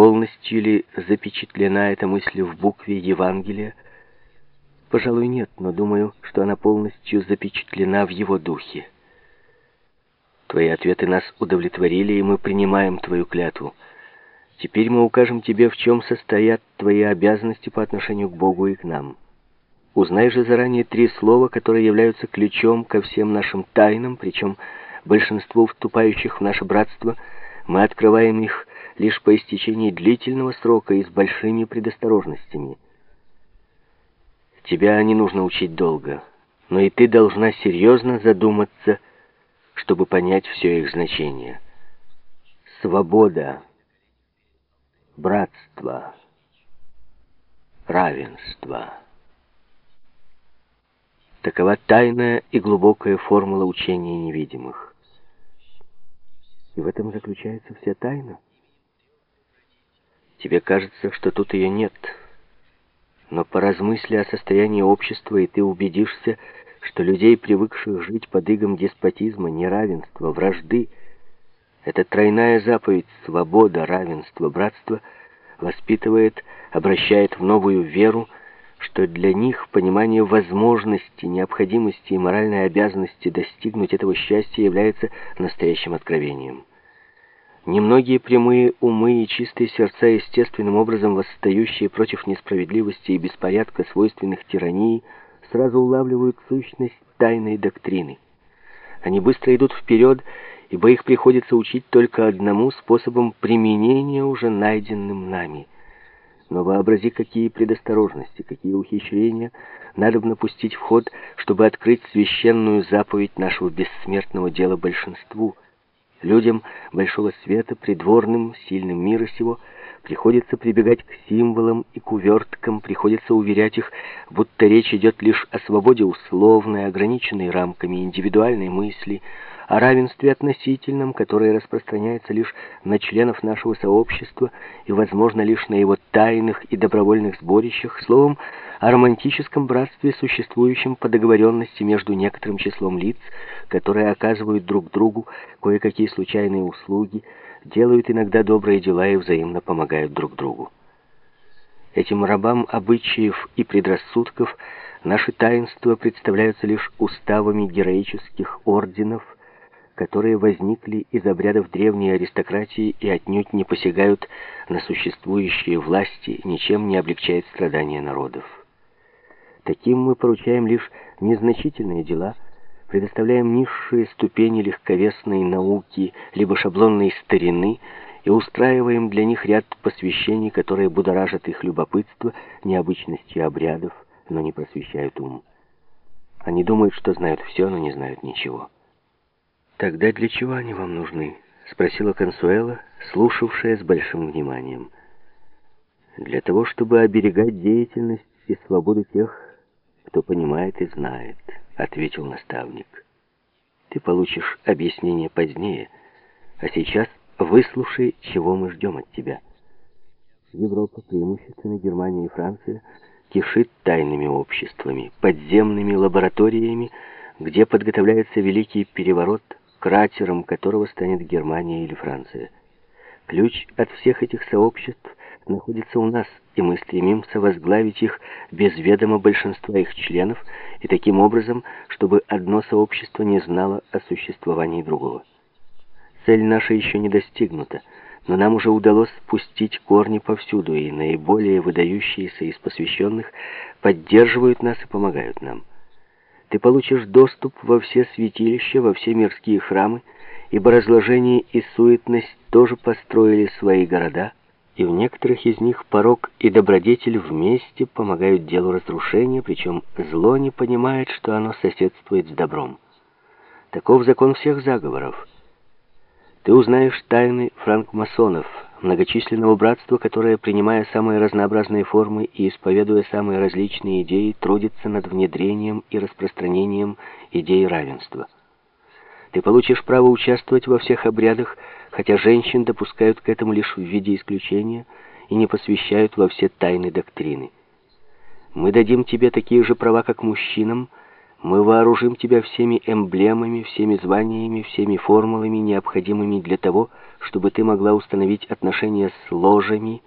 Полностью ли запечатлена эта мысль в букве Евангелия? Пожалуй, нет, но думаю, что она полностью запечатлена в его духе. Твои ответы нас удовлетворили, и мы принимаем твою клятву. Теперь мы укажем тебе, в чем состоят твои обязанности по отношению к Богу и к нам. Узнай же заранее три слова, которые являются ключом ко всем нашим тайнам, причем большинству вступающих в наше братство мы открываем их лишь по истечении длительного срока и с большими предосторожностями. Тебя не нужно учить долго, но и ты должна серьезно задуматься чтобы понять все их значение. Свобода, братство, равенство. Такова тайная и глубокая формула учения невидимых. И в этом заключается вся тайна. Тебе кажется, что тут ее нет. Но поразмысли о состоянии общества, и ты убедишься, что людей, привыкших жить под игом деспотизма, неравенства, вражды, эта тройная заповедь свобода, равенство, братство воспитывает, обращает в новую веру, что для них понимание возможности, необходимости и моральной обязанности достигнуть этого счастья является настоящим откровением. Немногие прямые умы и чистые сердца, естественным образом восстающие против несправедливости и беспорядка, свойственных тирании, сразу улавливают сущность тайной доктрины. Они быстро идут вперед, ибо их приходится учить только одному способом применения уже найденным нами. Но вообрази, какие предосторожности, какие ухищрения надо бы напустить в ход, чтобы открыть священную заповедь нашего бессмертного дела большинству, людям большого света, придворным, сильным мира сего — Приходится прибегать к символам и к уверткам, приходится уверять их, будто речь идет лишь о свободе условной, ограниченной рамками индивидуальной мысли, о равенстве относительном, которое распространяется лишь на членов нашего сообщества и, возможно, лишь на его тайных и добровольных сборищах, словом, о романтическом братстве, существующем по договоренности между некоторым числом лиц, которые оказывают друг другу кое-какие случайные услуги, делают иногда добрые дела и взаимно помогают друг другу. Этим рабам обычаев и предрассудков наши таинства представляются лишь уставами героических орденов, которые возникли из обрядов древней аристократии и отнюдь не посягают на существующие власти, ничем не облегчают страдания народов. Таким мы поручаем лишь незначительные дела – предоставляем низшие ступени легковесной науки, либо шаблонной старины, и устраиваем для них ряд посвящений, которые будоражат их любопытство необычностью обрядов, но не просвещают ум. Они думают, что знают все, но не знают ничего. «Тогда для чего они вам нужны?» — спросила Консуэла, слушавшая с большим вниманием. «Для того, чтобы оберегать деятельность и свободу тех, кто понимает и знает» ответил наставник. Ты получишь объяснение позднее, а сейчас выслушай, чего мы ждем от тебя. Европа, преимущественно Германия и Франция, кишит тайными обществами, подземными лабораториями, где подготовляется великий переворот, кратером которого станет Германия или Франция. Ключ от всех этих сообществ находится у нас, и мы стремимся возглавить их без ведома большинства их членов и таким образом, чтобы одно сообщество не знало о существовании другого. Цель наша еще не достигнута, но нам уже удалось спустить корни повсюду, и наиболее выдающиеся из посвященных поддерживают нас и помогают нам. Ты получишь доступ во все святилища, во все мирские храмы, ибо разложение и суетность тоже построили свои города — и в некоторых из них порог и добродетель вместе помогают делу разрушения, причем зло не понимает, что оно соседствует с добром. Таков закон всех заговоров. Ты узнаешь тайны франкмасонов, многочисленного братства, которое, принимая самые разнообразные формы и исповедуя самые различные идеи, трудится над внедрением и распространением идеи равенства. Ты получишь право участвовать во всех обрядах, хотя женщин допускают к этому лишь в виде исключения и не посвящают во все тайны доктрины. Мы дадим тебе такие же права, как мужчинам, Мы вооружим тебя всеми эмблемами, всеми званиями, всеми формулами, необходимыми для того, чтобы ты могла установить отношения с ложами,